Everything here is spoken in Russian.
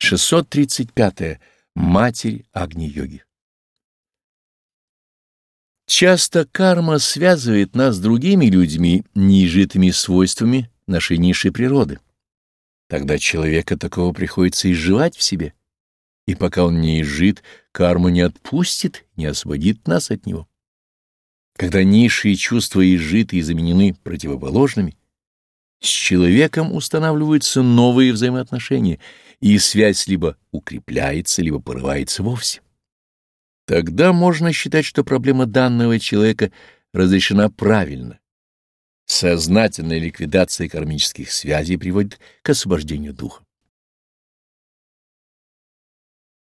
635. -е. Матерь Агни-йоги Часто карма связывает нас с другими людьми, неизжитыми свойствами нашей низшей природы. Тогда человека такого приходится изживать в себе, и пока он не изжит, карма не отпустит, не освободит нас от него. Когда низшие чувства изжиты и заменены противоположными, с человеком устанавливаются новые взаимоотношения, и связь либо укрепляется, либо порывается вовсе. Тогда можно считать, что проблема данного человека разрешена правильно. Сознательная ликвидация кармических связей приводит к освобождению духа.